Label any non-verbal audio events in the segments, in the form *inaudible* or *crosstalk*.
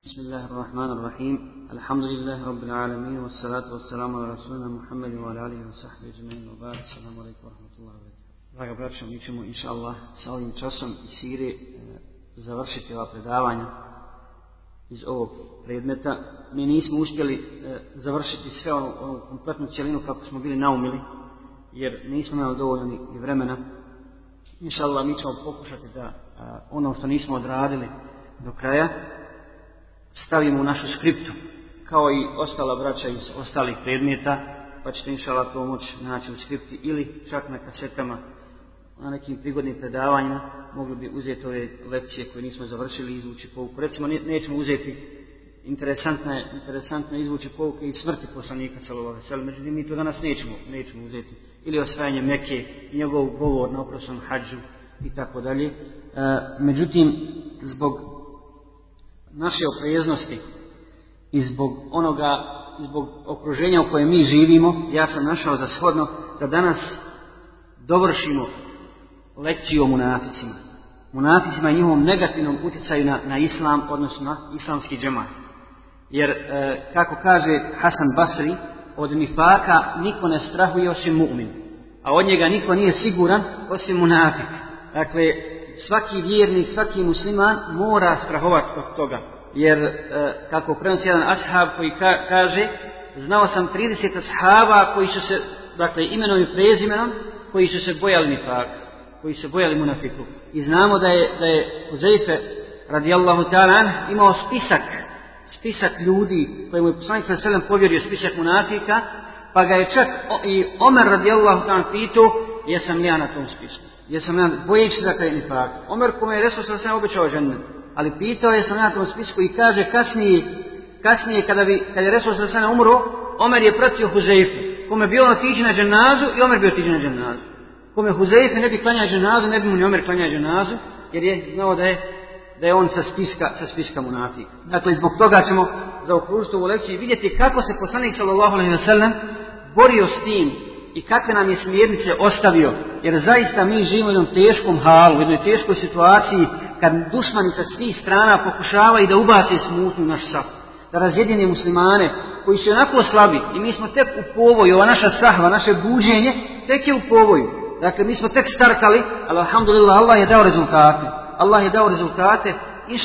بسم الله الرحمن الرحيم الحمد لله رب العالمين والصلاة والسلام على رسولنا محمد وعلى آله وصحبه أجمعين وبعد السلام عليكم ورحمة الله وبركاته Draga braćo, mi ćemo inša Allah sa ovim časom i siri e, završiti ova predavanja iz ovog predmeta. Mi nismo uspjeli e, završiti sve ovu, ovu kompletnu cijelinu kako smo bili naumili, jer nismo imali dovoljno ni vremena. Inša Allah, mi ćemo pokušati da a, ono što nismo odradili do kraja, stavimo u našu skriptu, kao i ostala braća iz ostalih predmeta, pa ćete inšala to moći naći u skripti ili čak na kasetama, na nekim prigodnim predavanjima, mogli bi uzeti ove lekcije koje nismo završili i izvući pouku. Recimo, nećemo uzeti interesantno je, interesantno izvući pouke i smrti poslanika sallallahu alejhi međutim mi to danas nećemo, nećemo uzeti. Ili osvajanje Mekke i njegov govor na oprošnom hadžu i tako dalje. E, međutim, zbog naše opreznosti i zbog onoga, zbog okruženja u kojem mi živimo, ja sam našao za shodno da danas dovršimo lekciju o munaficima. Munaficima i njihovom negativnom utjecaju na, na islam, odnosno na islamski džemat. Jer, e, kako kaže Hasan Basri, od nifaka niko ne strahuje osim mu'min. A od njega niko nije siguran osim munafik. Dakle, svaki vjernik, svaki musliman mora strahovati od toga. Jer, e, kako prenosi jedan ashab koji ka, kaže, znao sam 30 ashaba koji su se, dakle, imenom i prezimenom, koji su se bojali nifaka, koji su se bojali munafiku. I znamo da je, da je Uzeife, radijallahu ta'ala, imao spisak, spisak ljudi kojemu je poslanik sa selem povjerio spisak munafika, pa ga je čak i Omer radijallahu ta'ala pitao, jesam ja na tom spisku jesam ja, bojeći se da je nifak. Omer kome je Resul sam obećao žennet, ali pitao je sam ja tom spisku i kaže kasnije, kasnije kada, bi, kada je Resul sam umro, Omer je pratio Huzeifu, kome bio on otiđi na dženazu i Omer bi otiđi na dženazu. Kome Huzeife ne bi klanjao dženazu, ne bi mu ni Omer klanjao dženazu, jer je znao da je da je on sa spiska, sa spiska munafika. Dakle, zbog toga ćemo zaokružiti ovu lekciju i vidjeti kako se poslanik sallallahu alaihi wa sallam borio s tim i kakve nam je smjernice ostavio, jer zaista mi živimo u jednom teškom halu, u jednoj teškoj situaciji, kad dušmani sa svih strana pokušavaju da ubace smutnu naš saf, da razjedine muslimane, koji su onako slabi, i mi smo tek u povoju, ova naša sahva, naše buđenje, tek je u povoju. Dakle, mi smo tek startali, ali alhamdulillah, Allah je dao rezultate. Allah je dao rezultate,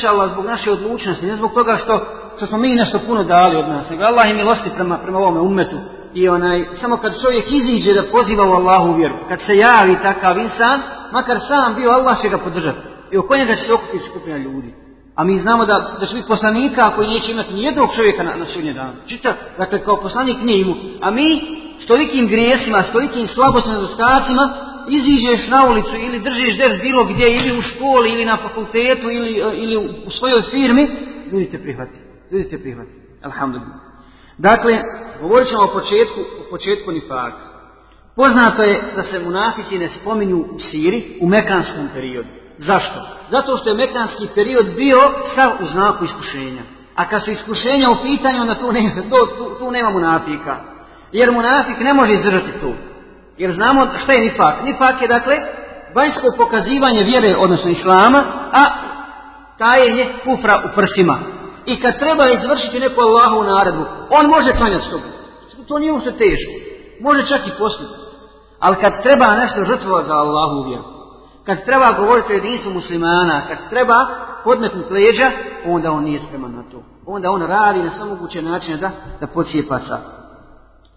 Allah, zbog naše odlučnosti, ne zbog toga što, što smo mi nešto puno dali od nas, nego Allah je milosti prema, prema ovome umetu, i onaj, samo kad čovjek iziđe da poziva u Allahu vjeru, kad se javi takav insan, makar sam bio, Allah će ga podržati. I oko njega će se okupiti skupina ljudi. A mi znamo da, da će biti poslanika koji neće imati ni jednog čovjeka na, na sudnje dan. Čita, dakle, kao poslanik nije imu. A mi, s tolikim grijesima, s tolikim slabostima, nedostacima, iziđeš na ulicu ili držiš ders bilo gdje, ili u školi, ili na fakultetu, ili, ili u svojoj firmi, ljudi te prihvati. Ljudi te prihvati. Alhamdulillah. Dakle, govorit ćemo o početku, o početku nifaka. Poznato je da se munafici ne spominju u Siri u mekanskom periodu. Zašto? Zato što je mekanski period bio sav u znaku iskušenja. A kad su iskušenja u pitanju, onda tu to, tu, tu nema munafika. Jer munafik ne može izdržati tu. Jer znamo šta je nifak. Nifak je dakle vanjsko pokazivanje vjere, odnosno islama, a tajenje kufra u prsima I kad treba izvršiti neku Allahovu naredbu, on može klanjati s tobom. To nije uopšte teško. Može čak i posliti. Ali kad treba nešto žrtvovati za Allahu vjeru, kad treba govoriti o jedinstvu muslimana, kad treba podmetnuti leđa, onda on nije spreman na to. Onda on radi na sve moguće načine da, da pocijepa sa.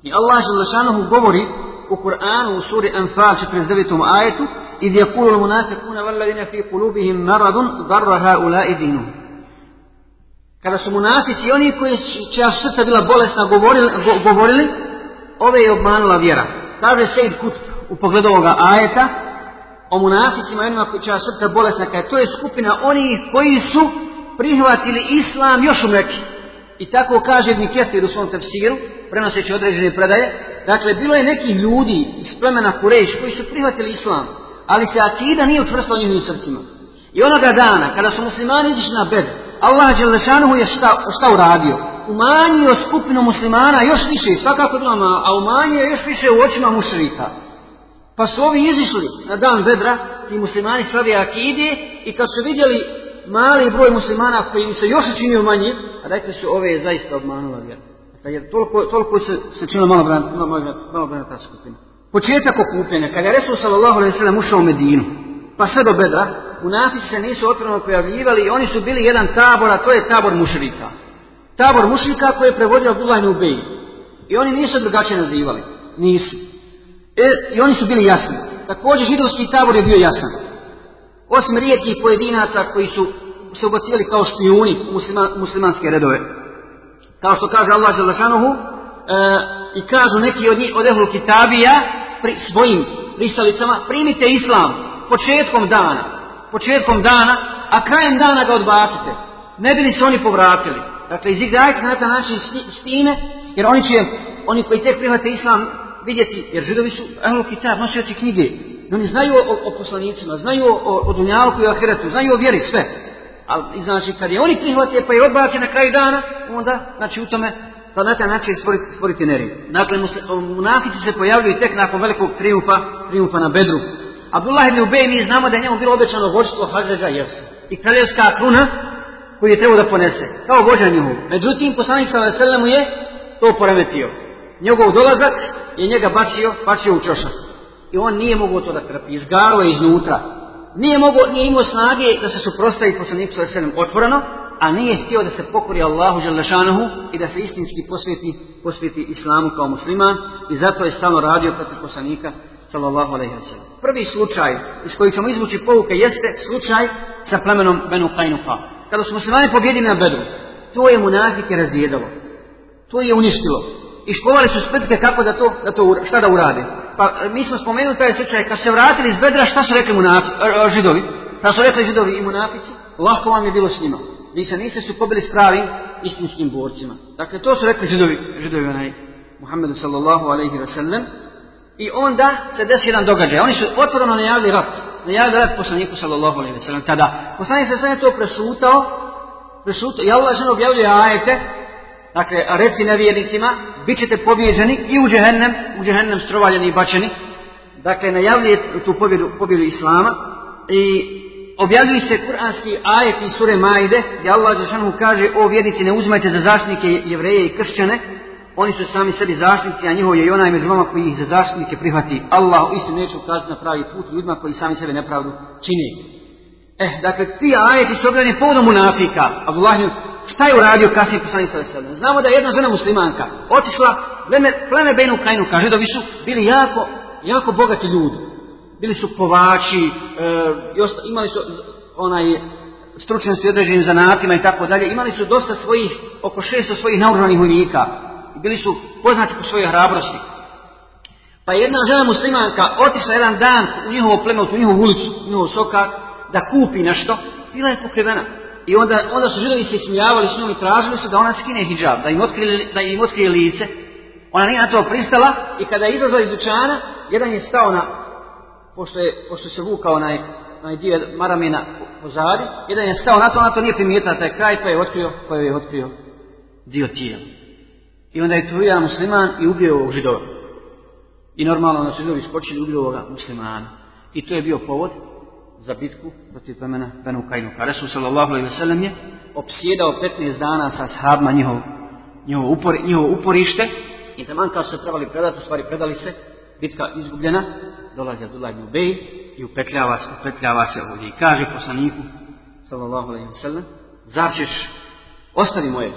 I Allah Želešanuhu govori u Kur'anu u suri Anfal 49. ajetu إذ يقول المنافقون والذين في قلوبهم مرض ضر هؤلاء دينهم kada su munafici oni koji čija srca bila bolesna govorili, go, govorili ove je obmanula vjera. Kaže Sejid Kut u pogledu ovoga ajeta o munaficima onima čija srca bolesna kada to je skupina onih koji su prihvatili islam još u Mekke. I tako kaže Ibn Kefir u svom tefsiru, prenoseći određene predaje, dakle bilo je nekih ljudi iz plemena Kurejš koji su prihvatili islam, ali se akida nije učvrstila u njihovim srcima. I onoga dana, kada su muslimani izišli na bedru, Allah Đelešanuhu je šta, šta uradio? Umanjio skupinu muslimana još više, svakako je bila ma, a umanjio još više u očima mušrika. Pa su ovi izišli na dan vedra, ti muslimani slavi akide, i kad su vidjeli mali broj muslimana koji im se još učinio manji, rekli su ove je zaista obmanula vjera. Dakle, jer toliko, toliko se, se činilo malo bran, malo, malo ta skupina. Početak okupljanja, kada je Resul sallallahu alaihi sallam ušao u Medinu, pa sve do bedra, munafici se nisu otvoreno pojavljivali i oni su bili jedan tabor, a to je tabor mušrika. Tabor mušrika koji je prevodio Abdullah ibn Ubej. I oni nisu drugačije nazivali. Nisu. E, I oni su bili jasni. Također židovski tabor je bio jasan. Osim rijetkih pojedinaca koji su se ubacili kao špijuni u muslimanske redove. Kao što kaže Allah Želešanuhu, e, i kažu neki od njih od Ehlu Kitabija pri svojim pristalicama, primite islam početkom dana, početkom dana, a krajem dana ga odbacite. Ne bili se oni povratili. Dakle, izigrajte se na taj način s time, jer oni će, oni koji tek prihvate islam, vidjeti, jer židovi su Ehlu Kitab, nosioci knjige. Oni znaju o, o poslanicima, znaju o, o Dunjalku i Ahiretu, znaju o vjeri, sve. Ali, znači, kad je oni prihvate pa je odbace na kraju dana, onda, znači, u tome, da na taj način stvoriti, stvoriti nerid. Dakle, munafici se pojavljuju tek nakon velikog triumfa, triumfa na Bedru. Abdullah ibn Ubej, mi znamo da je njemu bilo obećano vođstvo Hadžeđa Jersa. I kraljevska kruna koju je trebao da ponese. Kao vođa njihov. Međutim, poslanik sallallahu je to poremetio. Njegov dolazak je njega bačio, bačio u čošak. I on nije mogao to da trpi. Izgaro je iznutra. Nije, mogao, nije imao snage da se suprostavi poslaniku sallallahu otvoreno, a nije htio da se pokori Allahu Želešanohu i da se istinski posveti, posveti islamu kao musliman i zato je stalno radio protiv poslanika sallallahu alaihi wa sallam. Prvi slučaj iz kojeg ćemo izvući pouke jeste slučaj sa plemenom Benu Kajnuka. Kada su muslimani pobjedili na Bedru, to je munafike razjedalo. To je uništilo. I škovali su spetke kako da to, da to, šta da urade. Pa mi smo spomenuli taj slučaj, kad se vratili iz Bedra, šta su rekli munafici, židovi? Šta su rekli židovi i munafici? Lako vam je bilo s njima. Vi se niste sukobili s pravim istinskim borcima. Dakle, to su rekli židovi, židovi onaj Muhammedu sallallahu alaihi wa sallam. I onda se desi jedan događaj. Oni su otvoreno najavili rat. Najavili rat poslaniku sallallahu alaihi wa. Tada. Poslanik se sve to presutao. Presutao. I Allah žena objavljuje ajete. Dakle, reci nevjernicima, bit ćete pobjeđeni i u džehennem, u džehennem strovaljeni i bačeni. Dakle, najavljuje tu pobjedu, pobjedu Islama. I objavljuju se kuranski ajeti sure Majde, gdje Allah Žešanu kaže, o vjernici ne uzmajte za zaštitnike jevreje i kršćane, oni su sami sebi zaštitnici, a njihov je i onaj među vama koji ih za zaštitnike prihvati. Allah istinu neće ukazati na pravi put ljudima koji sami sebe nepravdu čini. Eh, dakle, ti ajeti su objavljeni povodom munafika. Abdullah šta je uradio kasnije poslanik sallallahu Znamo da je jedna žena muslimanka otišla pleme, Benu Kajnu, kaže da su bili jako, jako bogati ljudi bili su kovači, e, imali su onaj stručnosti određenim zanatima i tako dalje, imali su dosta svojih, oko 600 svojih naoružanih vojnika, bili su poznati po svojoj hrabrosti. Pa jedna žena muslimanka otišla jedan dan u njihovo pleme, u njihovu ulicu, u njihov sokak, da kupi nešto, bila je pokrivena. I onda, onda su židovi se ismijavali s njom i tražili su da ona skine hijab, da im otkrije, da im otkrije lice. Ona nije na to pristala i kada je izlazila iz dućana, jedan je stao na pošto, je, pošto se vukao onaj, onaj dio maramina pozadi, jedan je stao na to, na to nije primijetila taj kraj, pa je otkrio, pa je otkrio dio tijela. I onda je jedan musliman i ubio ovog židova. I normalno da su židovi skočili i ubio ovoga muslimana. I to je bio povod za bitku protiv plemena Benu Kajnuka. Resul sallallahu alaihi sallam je opsjedao 15 dana sa sahabima njihov, njihov, upor, njihovo uporište i taman kao se trebali predati, u stvari predali se, bitka izgubljena, dolazi Abdullah ibn Ubej i upetljava se, upetljava se ovdje i kaže poslaniku, sallallahu alaihi wa sallam, zar ćeš, ostavi moje,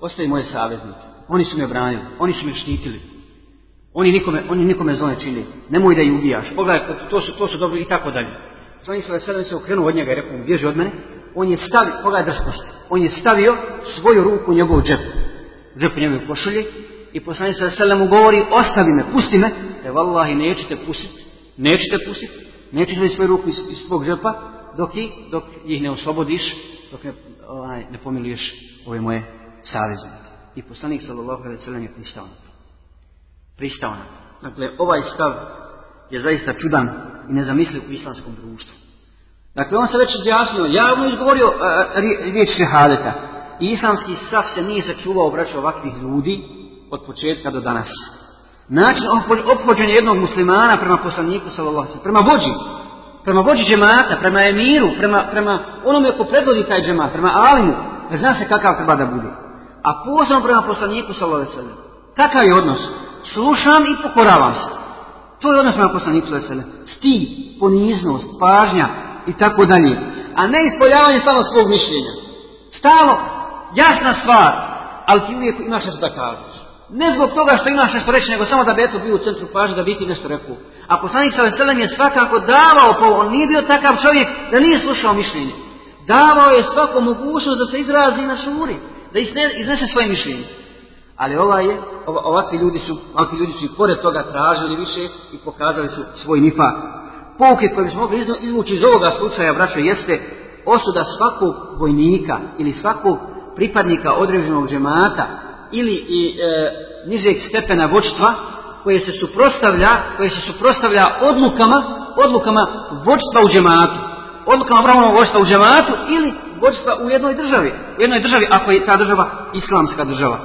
ostavi moje saveznike, oni su me branili, oni su me štitili, oni nikome, oni nikome zlo ne čini, nemoj da ih ubijaš, pogledaj, to su, to su dobro i tako dalje. Poslanik sallallahu se okrenuo od njega i rekao bježi od mene, on je stavio, pogledaj drskost, on je stavio svoju ruku u njegov džep, u džepu njegove košulje i poslanik sallallahu mu govori, ostavi me, pusti me, e vallahi nećete pustiti, nećete pustiti, nećete svoju ruku iz, iz svog žepa, dok, i, dok ih ne oslobodiš, dok ne, onaj, ne pomiliješ ove moje saveznike. I poslanik sallallahu alejhi ve sellem je pristao na to. Pristao na to. Dakle, ovaj stav je zaista čudan i nezamisliv u islamskom društvu. Dakle, on se već izjasnio, javno izgovorio uh, riječ šehadeta. I islamski stav se nije sačuvao braća ovakvih ljudi od početka do danas. Način ophođenja jednog muslimana prema poslaniku sallallahu prema vođi, prema vođi džemata, prema emiru, prema, prema onome ko predvodi taj džemat, prema alimu, zna se kakav treba da bude. A posebno prema poslaniku sallallahu alejhi Kakav je odnos? Slušam i pokoravam se. To je odnos prema poslaniku sallallahu alejhi Stid, poniznost, pažnja i tako dalje. A ne ispoljavanje samo svog mišljenja. Stalo, jasna stvar, ali ti uvijek imaš nešto da kažeš. Ne zbog toga što imaš nešto reći, nego samo da bi eto bio u centru pažnje, da bi ti nešto rekao. A poslanik sallallahu je svakako davao, pa on nije bio takav čovjek da nije slušao mišljenje. Davao je svako mogućnost da se izrazi na šuri, da iznese svoje mišljenje. Ali ova je, ovakvi ljudi su, ovakvi ljudi su i pored toga tražili više i pokazali su svoj nifak. Pouke koje bismo mogli izvući iz ovoga slučaja, braćo, jeste osuda svakog vojnika ili svakog pripadnika određenog džemata ili i e, nižeg stepena vođstva koje se suprostavlja, koje se suprostavlja odlukama, odlukama vođstva u džematu odlukama pravnog vođstva u džematu ili vođstva u jednoj državi. U jednoj državi, ako je ta država islamska država.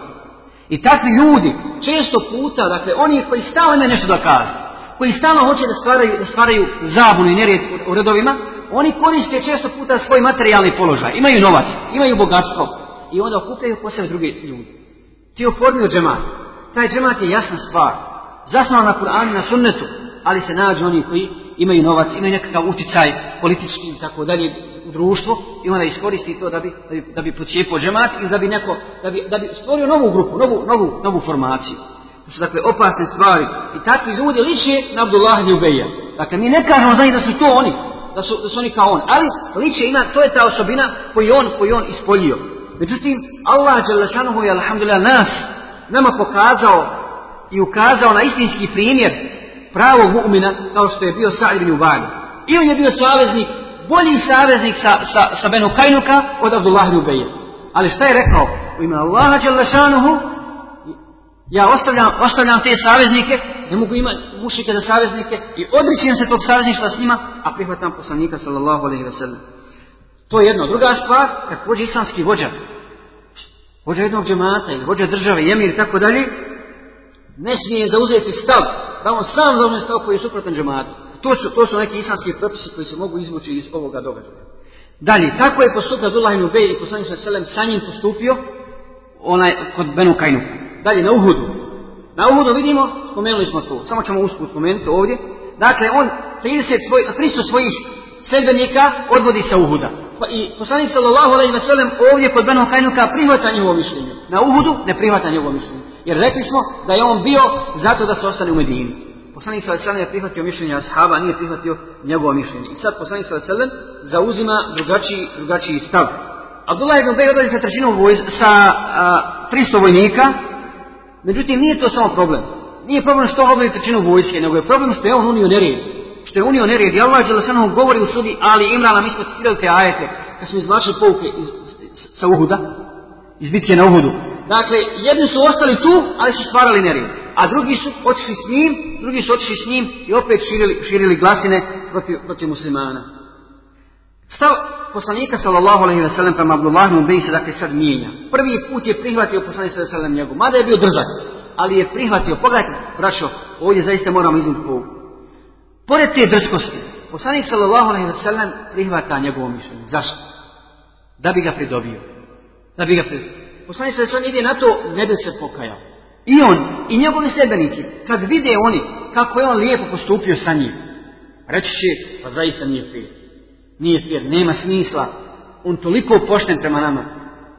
I takvi ljudi, često puta, dakle, oni koji stalno imaju nešto da kažu, koji stalno hoće da stvaraju, da stvaraju zabunu i nerijed u redovima, oni koriste često puta svoj materijalni položaj. Imaju novac, imaju bogatstvo i onda okupljaju po sebe drugi ljudi. Ti oformio džemat. Taj džemat je jasna stvar. Zasnovan na Kur'anu, na sunnetu, ali se nađu oni koji imaju novac, imaju nekakav utjecaj politički i tako dalje u društvo i onda iskoristi to da bi, da bi, da bi džemat ili da bi neko, da bi, da bi stvorio novu grupu, novu, novu, novu formaciju. To su dakle opasne stvari i takvi ljudi liče na Abdullah i Dakle, mi ne kažemo za da su to oni, da su, da su oni kao on, ali liče ima, to je ta osobina koju on, koju on ispoljio. Međutim, Allah je alhamdulillah nas nama pokazao i ukazao na istinski primjer pravog mu'mina kao što je bio Sa'id ibn Ubani. I on je bio saveznik, bolji saveznik sa, sa, sa Benu Kajnuka od Abdullah ibn Ubeje. Ali šta je rekao? U ime Allaha Đalešanuhu ja ostavljam, ostavljam te saveznike, ne mogu imati mušike za saveznike i odričujem se tog savezništva s njima, a prihvatam poslanika sallallahu alaihi ve sellem. To je jedno. Druga stvar, pođe islamski vođa, vođa jednog džemata ili vođa države, jemir i tako dalje, ne smije zauzeti stav, da on sam zauzme stav koji je suprotan džematu. To su, to su neki islamski propisi koji se mogu izvući iz ovoga događaja. Dalje, tako je postupio Abdullah ibn Ubej i poslanik sallam sa njim postupio onaj kod Benu Kajnu. Dalje, na Uhudu. Na Uhudu vidimo, spomenuli smo to, samo ćemo usput spomenuti ovdje. Dakle, on 30 svoj, 300 svojih sljedbenika odvodi sa Uhuda. Pa i poslanik sallallahu alejhi ve sellem ovdje kod Benu Kajnuka prihvata njegovo mišljenje. Na Uhudu ne prihvata njegovo mišljenje. Jer rekli smo da je on bio zato da se ostane u Medini. Poslanik sallallahu je prihvatio mišljenje ashaba, nije prihvatio njegovo mišljenje. I sad poslanik sallallahu zauzima drugačiji, drugačiji stav. Abdullah ibn Bej odlazi sa trećinom vojz, sa a, 300 vojnika, međutim nije to samo problem. Nije problem što odlazi trećinu vojske, nego je problem što je on unio nered što je unio nered. I Allah Đelešanu govori u sudi Ali Imrana, mi smo citirali te ajete, kad smo izvlačili pouke iz, sa Uhuda, iz bitke na Uhudu. Dakle, jedni su ostali tu, ali su stvarali nered. A drugi su otišli s njim, drugi su otišli s njim i opet širili, širili glasine protiv, protiv muslimana. Stav poslanika sallallahu alejhi ve sellem prema Abdullah ibn se dakle sad mijenja. Prvi put je prihvatio poslanik sallallahu alejhi ve sellem mada je bio drzak, ali je prihvatio. Pogledajte, braćo, ovdje zaista moramo izvući pouku. Pored te drskosti, poslanik sallallahu alejhi ve sellem prihvata njegovo mišljenje. Zašto? Da bi ga pridobio. Da bi ga pridobio. Poslanik sallallahu ide na to ne bi se pokajao. I on i njegovi sedbenici kad vide oni kako je on lijepo postupio sa njim, reći će pa zaista nije fijer. Nije fijer, nema smisla. On toliko pošten prema nama.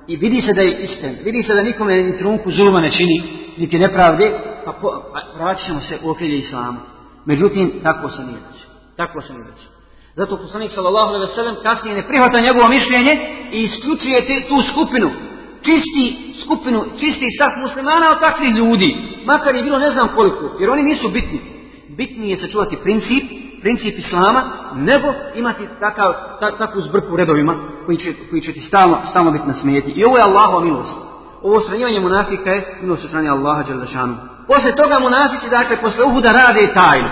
I vidi se da je iskren, vidi se da nikome ni trunku zuluma ne čini, niti nepravde, pa, vratit ćemo se u okrilje islama. Međutim, tako se nije desilo. Tako se nije desilo. Zato poslanik sallallahu alejhi ve kasnije ne prihvata njegovo mišljenje i isključuje tu skupinu, čisti skupinu, čisti saf muslimana od takvih ljudi, makar je bilo ne znam koliko, jer oni nisu bitni. Bitnije je sačuvati princip, princip islama, nego imati takav, ta, takvu zbrku u redovima koji će, koji će ti stalno, stalno biti na smijeti. I ovo je Allahova milost. Ovo sranjivanje munafika je milost strane Allaha Đalešanu. Poslije toga munafici, dakle, posle Uhuda rade tajnu.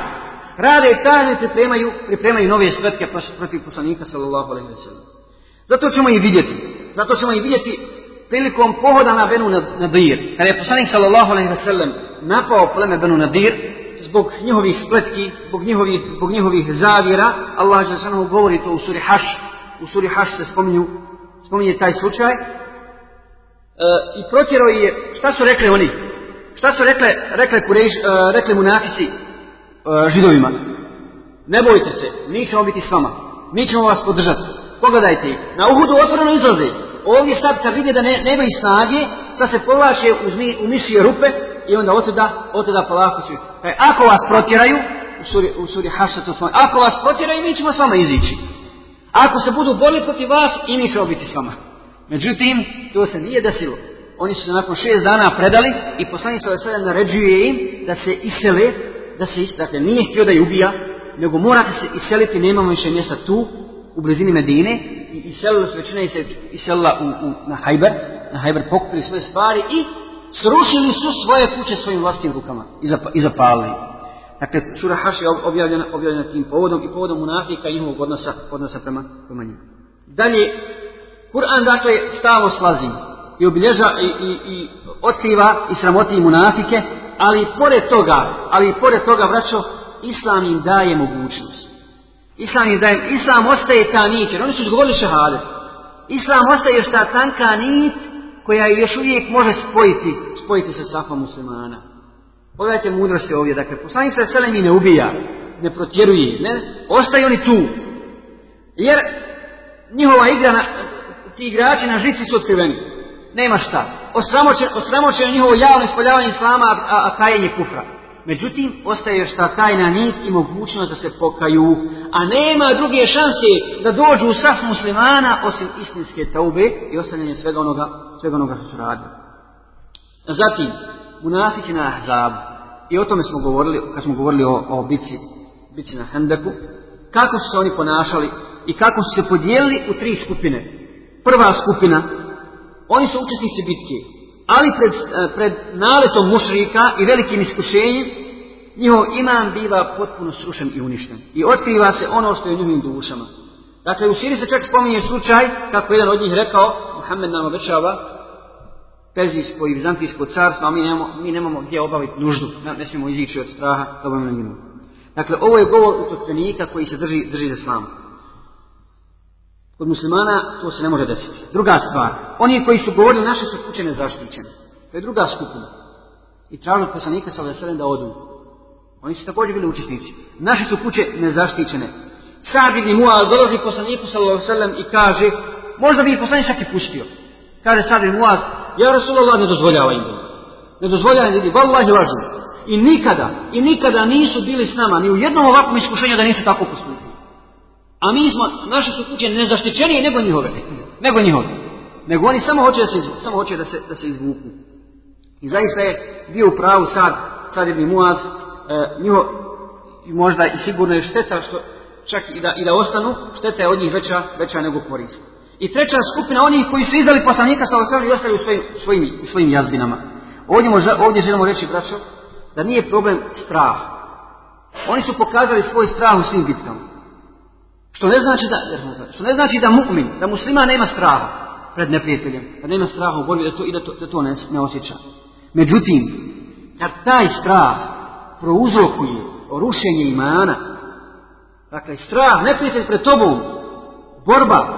Rade tajnu i pripremaju, pripremaju nove spletke protiv poslanika, sallallahu alaihi wa sallam. Zato ćemo i vidjeti. Zato ćemo i vidjeti prilikom pohoda na Benu Nadir. Kada je poslanik, sallallahu alaihi wa sallam, napao pleme Benu Nadir, zbog njihovih spletki, zbog njihovih, zbog njihovih zavjera, Allah je govori to u suri Haš. U suri Haš se spominju, spominje taj slučaj. i protjerao je, šta su rekli oni? Šta su rekle, rekle, kurež, e, rekli munafici e, židovima? Ne bojte se, mi ćemo biti s vama. Mi ćemo vas podržati. Pogledajte. Na Uhudu otvoreno izlaze. Ovdje sad kad vide da ne, nemaju snage, sad se povlače u mišije rupe i onda otuda, otuda polako su. E, ako vas protjeraju, u suri, u suri to ako vas protjeraju, mi ćemo s vama izići. Ako se budu borili protiv vas, i mi ćemo biti s vama. Međutim, to se nije desilo. Oni su se nakon šest dana predali i poslanik sa sada naređuje im da se isele, da se isele, dakle nije htio da je ubija, nego morate se iseliti, nemamo više mjesta tu, u blizini Medine, i iselila se većina i se iselila u, u, na Hajber, na Hajber pokupili svoje stvari i srušili su svoje kuće svojim vlastnim rukama i zapalili. Dakle, sura Haš je objavljena, objavljena tim povodom i povodom munafika i njihovog odnosa, odnosa prema, prema njima. Dalje, Kur'an dakle stalno slazi i obilježa i, i, i otkriva i sramoti i munafike, ali i pored toga, ali i pored toga, braćo, Islam im daje mogućnost. Islam im daje, Islam ostaje ta nit, jer oni su izgovorili šehadet. Islam ostaje još ta tanka nit koja još uvijek može spojiti, spojiti se safa muslimana. Pogledajte mudrosti ovdje, dakle, poslanik se selem ne ubija, ne protjeruje, ne, ostaju oni tu. Jer njihova igra, na, ti igrači na žici su otkriveni. Nema šta. Osramoćeno njihovo javno ispoljavanje islama, a, a tajenje kufra. Međutim, ostaje još ta tajna nit i mogućnost da se pokaju, a nema druge šanse da dođu u saf muslimana osim istinske taube i ostavljanje svega onoga, svega onoga što su radili. Zatim, munafici na Ahzabu, i o tome smo govorili, kad smo govorili o, o bici, bici na Hendeku, kako su se oni ponašali i kako su se podijelili u tri skupine. Prva skupina, oni su učesnici bitke, ali pred, e, pred naletom mušrika i velikim iskušenjem, njihov iman biva potpuno srušen i uništen. I otkriva se ono što je u njihovim dušama. Dakle, u Siri se čak spominje slučaj, kako jedan od njih rekao, Muhammed nam obećava, Perzijsko i Vizantijsko carstvo, a mi nemamo, mi nemamo gdje obaviti nuždu, ne smijemo izići od straha da obavimo njemu. Dakle, ovo je govor utotvenika koji se drži, drži za slamu. Kod muslimana to se ne može desiti. Druga stvar, oni koji su govorili naše su kuće nezaštićene. To je druga skupina. I tražili poslanika sa da odu. Oni su također bili učesnici. Naše su kuće nezaštićene. Sad ibn Muaz dolazi poslaniku sallallahu sallam i kaže, možda bi ih poslanik čak i pustio. Kaže sad ibn Muaz, ja Rasulallah ne dozvoljava im. Ne dozvoljava im, vallahi lažu. I nikada, i nikada nisu bili s nama, ni u jednom ovakvom iskušenju da nisu tako postupili. A mi smo, naše su kuće nezaštićenije nego njihove. *laughs* Nego njihove. Nego oni samo hoće da se, samo hoće da se, da se izvuku. I zaista je bio u pravu sad, sad ibn Muaz, e, njiho, možda i sigurno je šteta što čak i da, i da ostanu, šteta je od njih veća, veća nego korist. I treća skupina onih koji su izdali poslanika sa osam i ostali u svojim, svojim, svojim jazbinama. Ovdje, možda, ovdje želimo reći, braćo, da nije problem strah. Oni su pokazali svoj strah u svim bitkama. Što ne znači da, što ne znači da mu'min, da muslima nema straha pred neprijateljem, da nema straha u borbi, da to, i da to, da to ne, ne osjeća. Međutim, kad taj strah prouzrokuje rušenje imana, dakle strah, neprijatelj pred tobom, borba,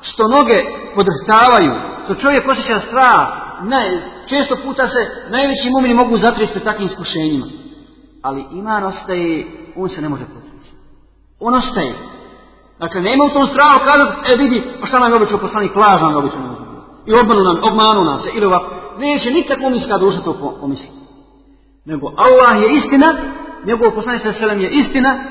što noge podrhtavaju, što čovjek osjeća strah, ne, često puta se najveći mumini mogu zatresti takvim iskušenjima. Ali iman ostaje, on se ne može potresti. On ostaje. Dakle, nema u tom strahu kazati, e vidi, pa šta nam je obično poslanik, lažan je obično I obmanu nam, obmanu nas ili ovako. Neće nikad muminska duša to pomisliti. Nego Allah je istina, njegov poslanik sa selem je istina,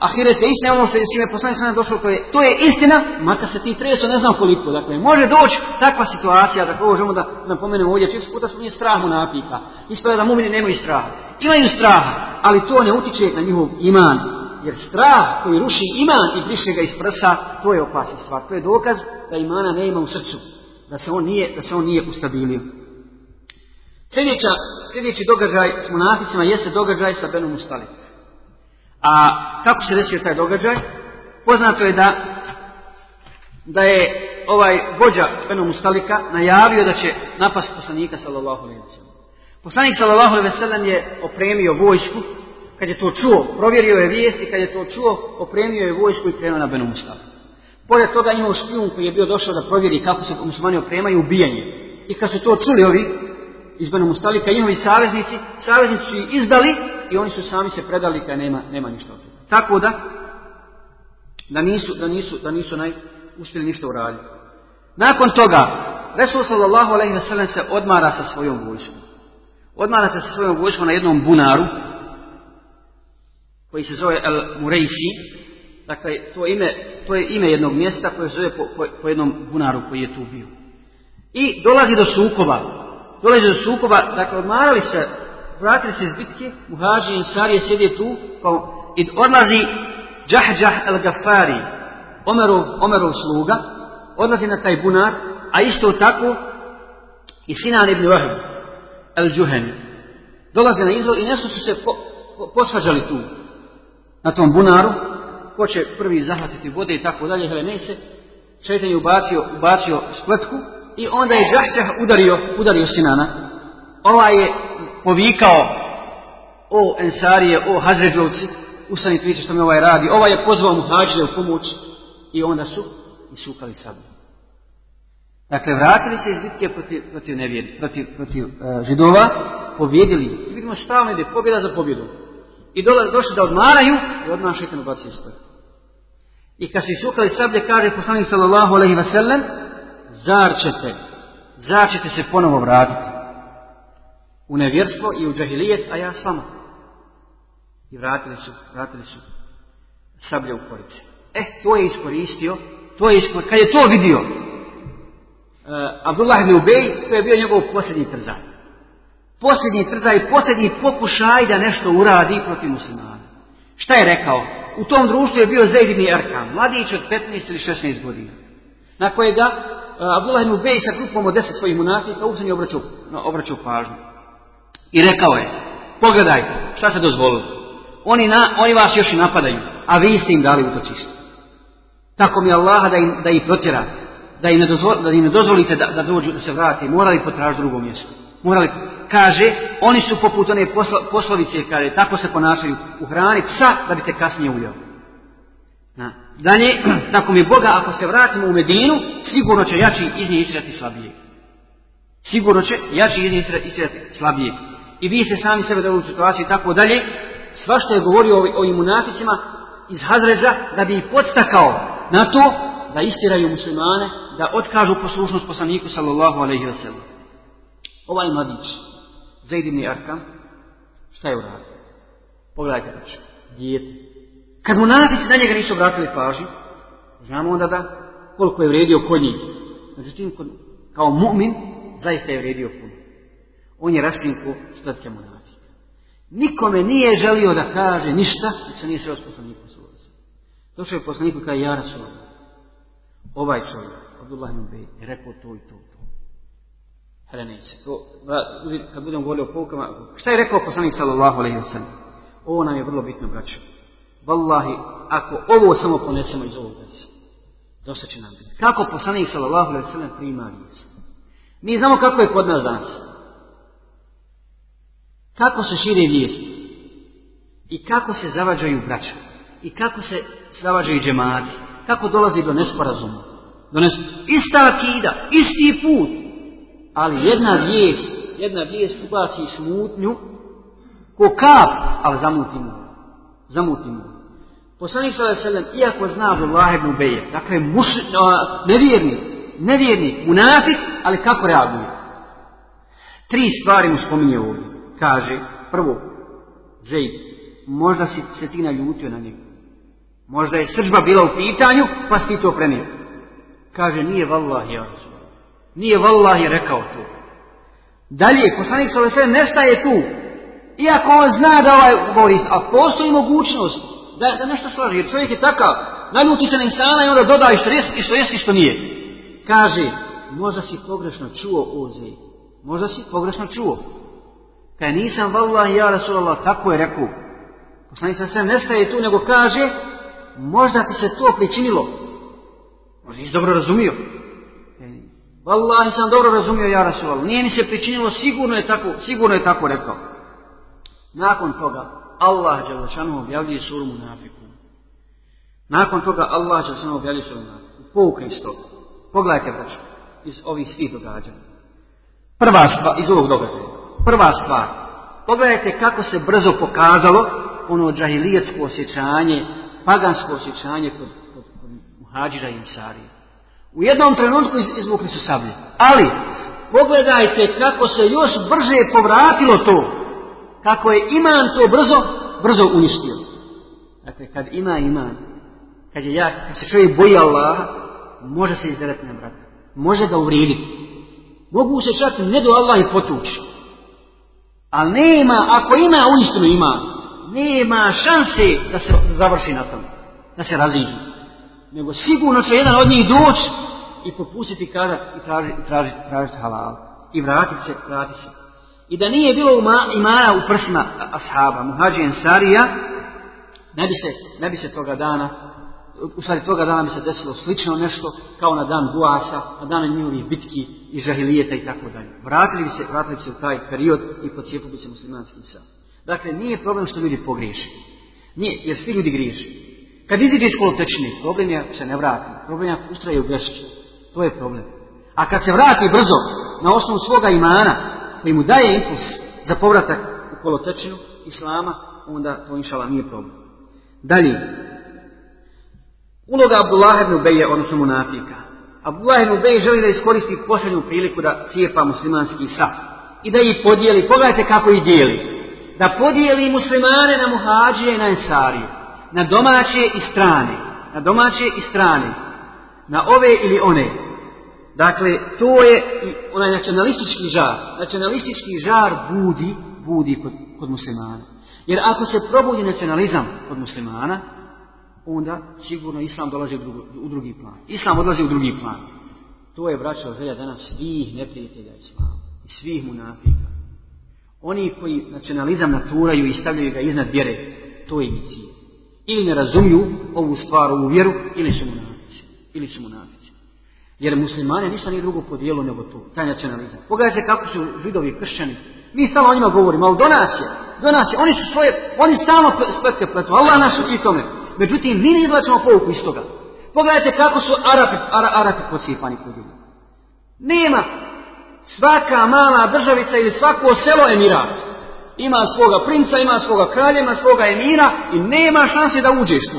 ahiret je istina, ono što je svime poslanik sa došlo, to je, to je istina, makar se ti treso ne znam koliko. Dakle, može doći takva situacija, da možemo da napomenemo ovdje, često puta smo nije strah munafika. Ispada da mumini nemaju straha. Imaju straha, ali to ne utiče na njihov iman, jer strah koji ruši iman i briše ga iz prsa, to je opasna stvar. To je dokaz da imana ne ima u srcu. Da se on nije, da se on nije ustabilio. Sljedeća, sljedeći događaj s munaficima jeste događaj sa Benom Ustali. A kako se desio taj događaj? Poznato je da da je ovaj vođa Benom Ustalika najavio da će napast poslanika sallallahu alejhi ve sellem. Poslanik sallallahu alejhi ve sellem je opremio vojsku kad je to čuo, provjerio je vijesti, kad je to čuo, opremio je vojsku i krenuo na Benom Pored toga njihov špijun koji je bio došao da provjeri kako se muslimani opremaju, ubijen je. I kad su to čuli ovi iz Benu Mustalika njihovi saveznici, saveznici su ih izdali i oni su sami se predali kad nema, nema ništa od toga. Tako da, da nisu, da nisu, da nisu naj, uspjeli ništa uraditi. Nakon toga, Resul sallallahu alaihi ve se odmara sa svojom vojskom. Odmara se sa svojom vojskom na jednom bunaru, koji se zove El Murejsi. Dakle, to, ime, to je ime jednog mjesta koje se zove po, po, po jednom bunaru koji je tu bio. I dolazi do sukoba. Dolazi do sukoba, dakle, odmarali se, vratili se iz bitke, muhađi i Insarije sjede tu, pa i odlazi Džahđah el Gafari, Omerov, Omerov sluga, odlazi na taj bunar, a isto tako i Sinan ibn Wahb el Džuheni. Dolaze na izvod i nešto su se po, po, posvađali tu, na tom bunaru, ko će prvi zahvatiti vode i tako dalje, hele se, šeitan je ubacio, ubacio spletku i onda je Džahđah udario, udario Sinana. Ovaj je povikao o Ensarije, o Hazređovci, ustanite vidite što mi ovaj radi. Ovaj je pozvao muhađire u pomoć i onda su isukali sabu. Dakle, vratili se iz bitke protiv, protiv, nevjeri, protiv, protiv uh, židova, pobjedili. I vidimo stalno ide pobjeda za pobjedu. I dolaze, došli da odmaraju i odmah šetan ubacio ispred. I kad su isukali sablje, kaže poslanik sallallahu alaihi wa sallam, zar ćete, zar ćete se ponovo vratiti u nevjerstvo i u džahilijet, a ja s vama. I vratili su, vratili su sablje u korice. E, to je iskoristio, to je iskoristio, kad je to vidio, uh, Abdullah ibn Ubej, to je bio njegov posljednji trzaj. Posljednji trzaj, posljednji pokušaj da nešto uradi protiv muslimana. Šta je rekao? U tom društvu je bio Zaid ibn Erkam, mladić od 15 ili 16 godina. Na kojega Abdullah ibn Ubej sa grupom od 10 svojih munafika uopće nije obraćao, obraćao pažnju. I rekao je, pogledajte, šta se dozvolilo? Oni, na, oni vas još i napadaju, a vi ste im dali utočište. Tako mi Allaha da, im, da ih protjerate, da im ne, dozvo, da im ne dozvolite da, da dođu, da se vrate, morali potražiti drugo mjesto. Morali, kaže, oni su poput one poslo, poslovice, kaže, tako se ponašaju u hrani psa da bi te kasnije ujao. Na. Dalje, *clears throat* tako mi Boga, ako se vratimo u Medinu, sigurno će jači iz nje istirati slabije. Sigurno će jači iz nje istirati slabije. I vi ste sami sebe dali u situaciju i tako dalje. Svašto je govorio o ovim munaficima iz Hazređa da bi ih podstakao na to da istiraju muslimane, da otkažu poslušnost poslaniku sallallahu alaihi wa sallam. Ovaj mladić, Zaid ibn Arkam, šta je uradio? Pogledajte znači, Kad munafici na njega nisu obratili pažnju, znamo onda da koliko je vredio kod njih. Međutim, kao mu'min, zaista je vredio puno. On je raskinku spletke munafika. Nikome nije želio da kaže ništa, dok se nije sreo s poslanikom Došao je poslaniku je ja Rasulullah. Ovaj čovjek, Abdullah ibn je rekao to i to i to. Helenice, to, kad budem govorio o poukama, šta je rekao poslanik sallallahu alaihi wa sallam? Ovo nam je vrlo bitno, braćo. Wallahi, ako ovo samo ponesemo iz ovog desa, dosta će nam biti. Kako poslanik sallallahu alaihi sallam prima vijest? Mi znamo kako je kod nas danas. Kako se šire vijesti? I kako se zavađaju braća? I kako se zavađaju džemati? Kako dolazi do nesporazuma? Do nes... Ista akida, isti put. Ali jedna vijest, jedna vijest ubaci smutnju ko kap, ali zamuti mu. Zamuti mu. Poslanik sellem iako zna Abdullah ibn Ubej, dakle muš, nevjernik, nevjernik, munafik, ali kako reaguje? Tri stvari mu spominje ovdje. Kaže, prvo, Zaid, možda si se ti naljutio na njega. Možda je sržba bila u pitanju, pa si ti to prenio. Kaže, nije vallahi, ja Nije vallahi rekao to. Dalje, poslanik sellem nestaje tu. Iako on zna da ovaj govori, a postoji mogućnost da, da nešto slaže, jer čovjek je takav, naljuti se na insana i onda doda i što jest i što, jest, i što nije. Kaže, možda si pogrešno čuo o Zaid. Možda si pogrešno čuo. Kaj nisam vallahi ja Rasulallah, tako je rekao. Poslanik sa sve nestaje tu, nego kaže, možda ti se to pričinilo. Možda nisi dobro razumio. Wallahi sam dobro razumio ja Rasulallah. Nije mi se pričinilo, sigurno je tako, sigurno je tako rekao. Nakon toga, Allah Đalešanu objavljuje suru Munafiku. Nakon toga, Allah Đalešanu objavljuje suru Munafiku. Pouka iz toga. Pogledajte, braću, iz ovih svih događanja. Prva stvar, iz ovog događaja, prva stvar, pogledajte kako se brzo pokazalo ono džahilijetsko osjećanje, pagansko osjećanje kod, kod, kod muhađira i insarija. U jednom trenutku izvukli su sablje. Ali, pogledajte kako se još brže povratilo to. Kako je iman to brzo, brzo uništio. Dakle, kad ima iman, kad, je jak, kad se čovjek boji Allaha, može se izderati na brata. Može ga uvrijediti. Mogu se čak ne do Allah i potući. Ali nema, ako ima uistinu ima, nema šanse da se završi na tom. Da se raziđu. Nego sigurno će jedan od njih doći i popustiti kazat i tražiti traži, traži halal. I vratiti se, vratiti se. I da nije bilo imana u prsima ashaba, muhađi ensarija, ne bi se, ne bi se toga dana u stvari toga dana bi se desilo slično nešto kao na dan Buasa, na dan njihovih bitki i žahilijeta i tako dalje. Vratili bi se, vratili bi se u taj period i pocijepili bi se muslimanski sad. Dakle, nije problem što ljudi pogriješi. Nije, jer svi ljudi griješi. Kad iziđe iz kolotečine, problem je se ne vrati. Problem je ako ustraje u greški. To je problem. A kad se vrati brzo, na osnovu svoga imana, koji mu daje impuls za povratak u kolotečinu Islama, onda to inšala nije problem. Dalje, Uloga Abdullah ibn Ubeje, odnosno munafika. Abdullah ibn Ubeje želi da iskoristi posljednju priliku da cijepa muslimanski saf. I da ih podijeli, pogledajte kako ih dijeli. Da podijeli muslimane na muhađije i na ensarije. Na domaće i strane. Na domaće i strane. Na ove ili one. Dakle, to je i onaj nacionalistički žar. Nacionalistički žar budi, budi kod, kod muslimana. Jer ako se probudi nacionalizam kod muslimana, onda sigurno islam dolazi u, drugu, u drugi plan. Islam odlazi u drugi plan. To je braćo želja danas svih neprijatelja islama i svih munafika. Oni koji nacionalizam naturaju i stavljaju ga iznad vjere, to je cilj. Ili ne razumiju ovu stvar, ovu vjeru, ili su munafici. Ili su munafici. Jer muslimani ništa nije drugo po dijelu nego to, taj nacionalizam. Pogledajte kako su židovi kršćani. Mi stalno o njima govorimo, ali do nas je. Do nas je. Oni su svoje, oni stalno spletke pletu. Allah nas uči tome. Međutim, mi ne izvlačimo pouku iz toga. Pogledajte kako su Arapi, Ara, Arapi pocijepani kudili. Nema svaka mala državica ili svako selo emirat. Ima svoga princa, ima svoga kralja, ima svoga emira i nema šanse da uđeš tu.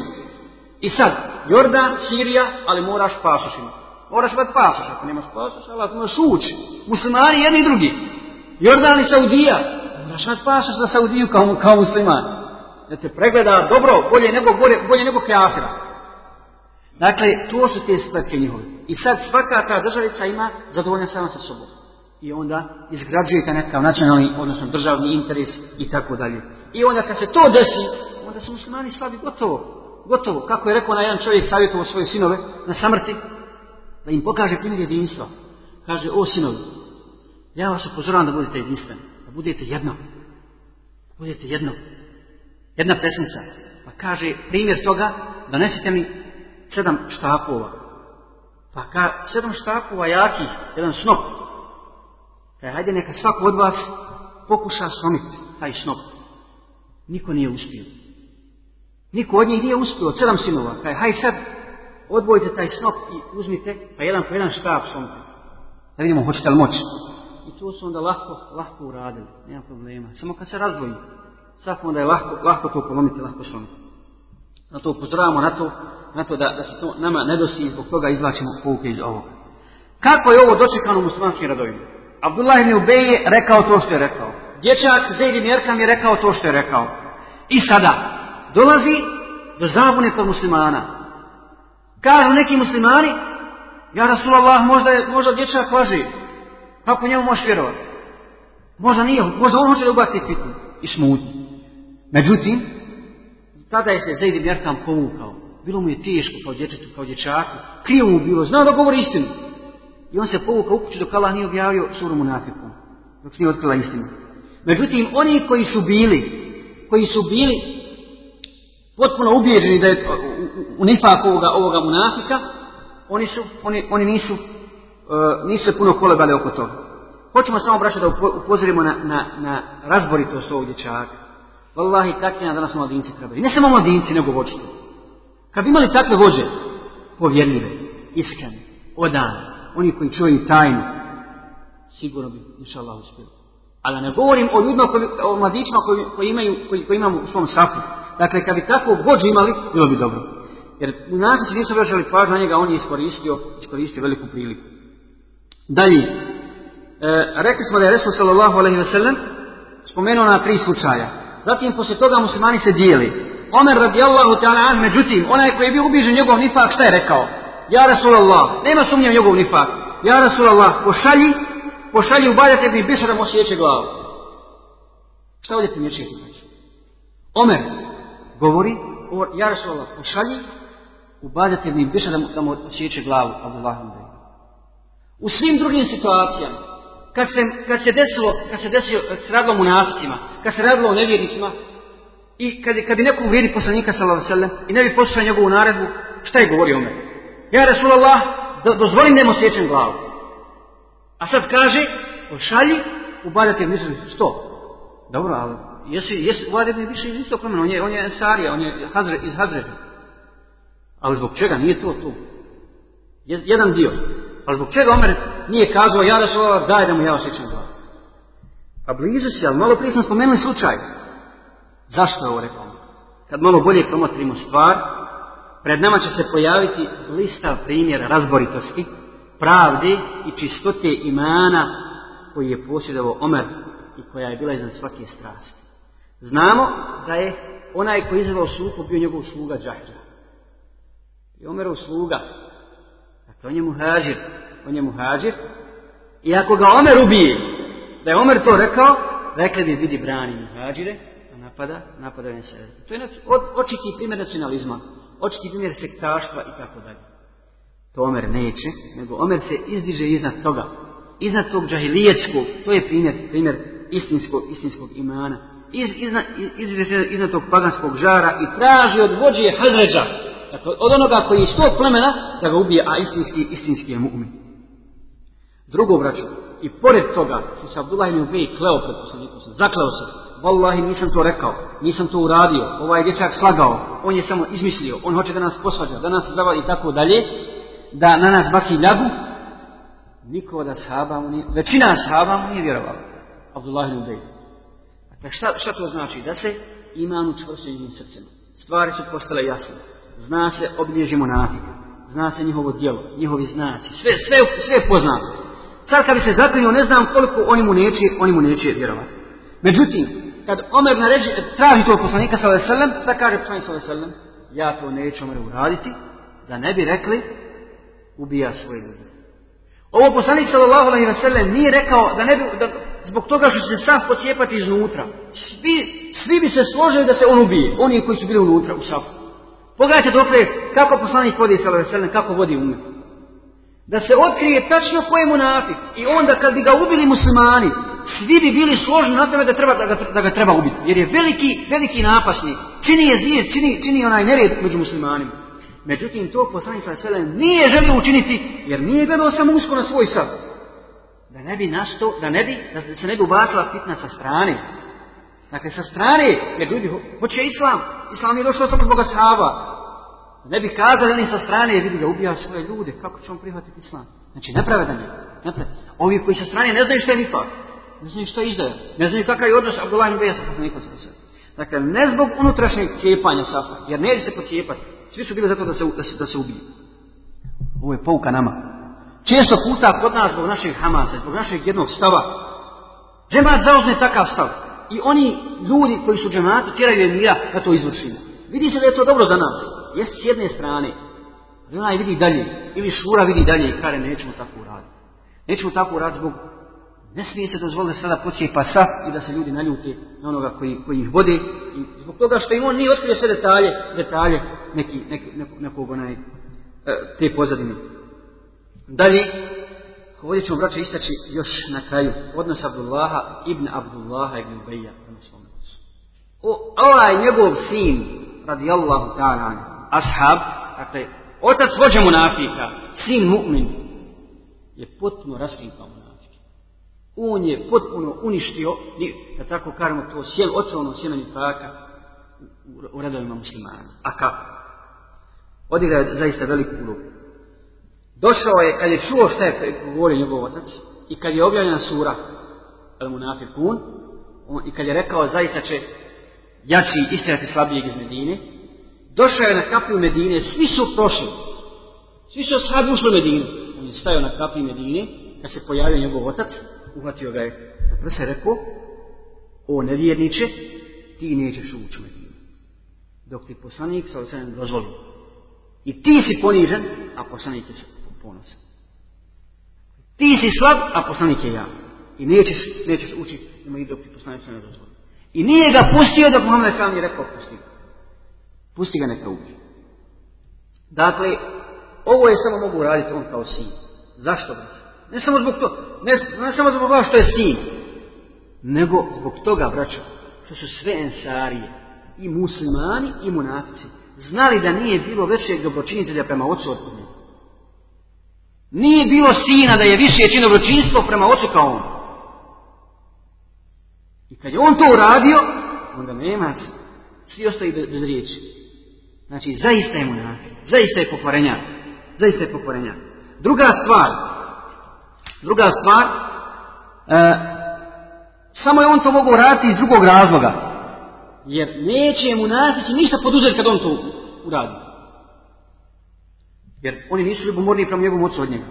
I sad, Jordan, Sirija, ali moraš pasoš. Moraš imati pasoš, ako nemaš pasoš, ali moraš ući. Muslimani jedni i drugi. Jordan i Saudija, moraš imati pasoš za Saudiju kao, kao musliman da te pregleda dobro, bolje nego, bolje, bolje nego kafira. Dakle, to su te spletke njihove. I sad svaka ta državica ima zadovoljna sama sa sobom. I onda izgrađuje taj nekakav nacionalni, odnosno državni interes i tako dalje. I onda kad se to desi, onda su muslimani slabi gotovo. Gotovo. Kako je rekao na jedan čovjek savjetovo svoje sinove na samrti, da im pokaže primjer jedinstva. Kaže, o sinovi, ja vas upozoravam da budete jedinstveni, da budete jedno. Da budete jedno. Jedna pesnica. Pa kaže, primjer toga, donesite mi sedam štapova. Pa ka, sedam štapova jakih, jedan snop. Kaj, hajde neka svako od vas pokuša slomiti taj snop. Niko nije uspio. Niko od njih nije uspio, od sedam sinova. Kaj, haj sad, odvojite taj snop i uzmite, pa jedan po jedan štap slomite. Da vidimo, hoćete li moći. I to su onda lahko, lahko uradili. Nema problema. Samo kad se razdvoji saf onda je lahko, lahko to polomiti, lahko slomiti. Zato upozoravamo na to, na to da, da se to nama ne dosi i zbog toga izvlačimo pouke iz ovoga. Kako je ovo dočekano u muslimanskim radovima? Abdullah ibn Ubej je rekao to što je rekao. Dječak Zaid ibn je rekao to što je rekao. I sada dolazi do zabune kod muslimana. Kažu neki muslimani, ja Rasulallah, možda, je, možda dječak laži. Kako njemu možeš vjerovati? Možda nije, možda on hoće da ubaci fitnu i smutnju. Međutim, tada je se Zaid ibn povukao. Bilo mu je teško kao dječetu, kao dječaku. Krivo mu bilo, znao da govori istinu. I on se povukao u kuću dok Allah nije objavio suru Munafiku. Dok se nije otkrila istinu. Međutim, oni koji su bili, koji su bili potpuno ubijeđeni da je nifak ovoga, ovoga munafika, oni, su, oni, oni nisu, uh, nisu se puno kolebali oko toga. Hoćemo samo, braća, da upozorimo na, na, na razboritost ovog dječaka. Wallahi, takvi nam danas mladinci trebaju. Ne samo mladinci, nego vođite. Kad bi imali takve vođe, povjerljive, iskrene, odane, oni koji čuvaju tajnu, sigurno bi, inša Allah, uspjeli. Ali ne govorim o ljudima, koji, o mladićima koji, koji, imaju, koji, koji imamo u svom safu. Dakle, kad bi tako vođu imali, bilo bi dobro. Jer se nisu vraćali pažnju na njega, on je iskoristio, iskoristio veliku priliku. Dalje, e, rekli smo da je Resul sallallahu alaihi ve sellem spomenuo na tri slučaja. Zatim poslije toga muslimani se dijeli. Omer radijallahu ta'ala an, međutim, onaj koji je bio ubižen njegov nifak, šta je rekao? Ja Rasulallah, nema sumnje u njegov nifak. Ja Rasulallah, pošalji, pošalji u mi biša da mu osjeće glavu. Šta ovdje primjećujete? Omer govori, ja Rasulallah, pošalji u mi biša da mu, da mu glavu, U svim drugim situacijama, kad se, kad se desilo, kad se desilo, kad se radilo munaficima, kad se radilo o nevjernicima, i kad, kad bi neko uvrijedi poslanika sallallahu i ne bi poslušao njegovu naredbu, šta je govorio Omer? Ja Rasulallah, do, dozvolim da mu sjećam glavu. A sad kaže, pošalji, ubadati mislim, što? Dobro, ali jesi, jesi ubadati više iz istog on je, on je Ensarija, on je Hazre, iz Hazreta. Ali zbog čega nije to tu? Jedan dio. Ali zbog čega Omer nije kazao, ja Rasulallah, daj da mu ja osjećam glavu. Pa blizu si, ali malo prije smo spomenuli slučaj. Zašto je ovo rekao? Kad malo bolje promotrimo stvar, pred nama će se pojaviti lista primjera razboritosti, pravde i čistote imana koji je posjedovao Omer i koja je bila iznad svake strasti. Znamo da je onaj koji izvao suku bio njegov sluga Džahđa. I Omerov sluga. Dakle, on je muhađir. On je muhađir. I ako ga Omer ubije, da je Omer to rekao, rekli bi vidi brani muhađire, napada, napada To je očiti primjer nacionalizma, očiti primjer sektaštva i tako dalje. To Omer neće, nego Omer se izdiže iznad toga, iznad tog džahilijetskog, to je primjer, primjer istinskog, istinskog imana. Iz, iznad, se iznad tog paganskog žara i traži od vođe Hazređa, dakle od onoga koji je iz tog plemena, da ga ubije, a istinski, istinski je mu'min. Drugo braću, i pored toga što se Abdullah ibn Ubej kleo pred poslanikom, zakleo se, Wallahi nisam to rekao, nisam to uradio, ovaj dječak slagao, on je samo izmislio, on hoće da nas posvađa, da nas zavali i tako dalje, da na nas baci ljagu, niko od ashaba mu nije, većina ashaba mu nije vjerovala. Abdullah ibn Ubej. Dakle, šta, šta to znači? Da se iman učvršćuje njegovim srcem. Stvari su postale jasne. Zna se obilježje monafika. Zna se njihovo djelo, njihovi znaci. Sve, sve, sve je poznato. Sad kad bi se zaklinio, ne znam koliko oni mu neće, oni mu neće vjerovati. Međutim, kad Omer naređi, traži to poslanika sallallahu alejhi ve šta kaže poslanik alejhi Ja to neću Omer uraditi da ne bi rekli ubija svoje ljude. Ovo poslanik ve nije rekao da ne bi da, zbog toga što će se sam pocijepati iznutra. Svi, svi bi se složili da se on ubije, oni koji su bili unutra u safu. Pogledajte dokle kako poslanik vodi alejhi kako vodi umet. Da se otkrije tačno ko je munafik i onda kad bi ga ubili muslimani, svi bi bili složni na tome da, treba, da, ga, da ga treba ubiti. Jer je veliki, veliki napasnik. Čini je zijed, čini, čini onaj nered među muslimanima. Međutim, to poslanica Sele nije želio učiniti, jer nije gledao samo usko na svoj sad. Da ne bi nasto, da ne bi, da se ne bi ubacila fitna sa strane. Dakle, sa strane, jer ljudi hoće islam. Islam je došao samo zbog ashaba. Ne bi kazali oni sa strane, vidi ga ubija svoje ljude. Kako će on prihvatiti islam? Znači, nepravedan je. Nepravedan. Ovi koji sa strane ne znaju što je nifak. Ne znaju što izdaje. Ne znaju kakav je odnos Abdullah ibn sa poslanikom sa Dakle, ne zbog unutrašnjeg cijepanja safa, jer ne se pocijepati. Svi su bili zato da se, da se, da se ubiju. Ovo je pouka nama. Često puta kod nas zbog našeg hamasa, zbog našeg jednog stava, džemat zauzme takav stav. I oni ljudi koji su džematu tjeraju je mira da to izvršimo. Vidi se da je to dobro za nas. Jeste s jedne strane. Onaj vidi dalje. Ili šura vidi dalje i kare nećemo tako uraditi. Nećemo tako uraditi zbog ne smije se dozvoliti sada pocijepa saf i da se ljudi naljute na onoga koji, koji ih vodi. I zbog toga što im on nije otkrio sve detalje, detalje neki, neki, nekog onaj, e, te pozadine. Dalje, ovdje ćemo braće istaći još na kraju odnos Abdullaha ibn Abdullaha ibn Ubeja o, ovaj njegov sin radijallahu ta'ala ashab, dakle, otac vođa munafika, sin mu'min, je potpuno raskrinkao on je potpuno uništio, da tako kažemo to, sjel, otrovno sjeme nifaka u, u redovima muslimana. A kako? Odigrao zaista veliku ulogu. Došao je, kad je čuo šta je govorio njegov otac, I kad je objavljena sura al munafikun i kad je rekao zaista će jači istirati slabijeg iz Medine, došao je na kapiju Medine, svi su prošli. Svi su sahabi ušli u Medinu. On je stajao na kapiji Medine, kad se pojavio njegov otac, uhvatio ga je za prsa i rekao, o nevjerniče, ti nećeš ući u Medinu. Dok ti poslanik sa dozvoli. I ti si ponižen, a poslanik je ponosan. Ti si slab, a poslanik je ja. I nećeš, nećeš ući ima i dok ti poslanik sa ne dozvoli. I nije ga pustio dok Muhammed sam je rekao pusti ga. Pusti ga neka. Dakle, ovo je samo mogu raditi on kao sin. Zašto? Ne samo zbog to, ne, ne samo zbog toga što je sin, nego zbog toga, braćo, što su sve ensarije, i muslimani i munafici, znali da nije bilo većeg dobročinitelja prema ocu od njega. Nije bilo sina da je više čin dobročinstvo prema ocu kao on. I kad je on to uradio, onda nema svi ostaju bez, riječi. Znači, zaista je munafik, zaista je pokvarenja, zaista je pokvarenja. Druga stvar, druga stvar, e, samo je on to mogu raditi iz drugog razloga. Jer neće munafici ništa poduzeti kad on to uradi. Jer oni nisu ljubomorni prema njegovom ocu od njega.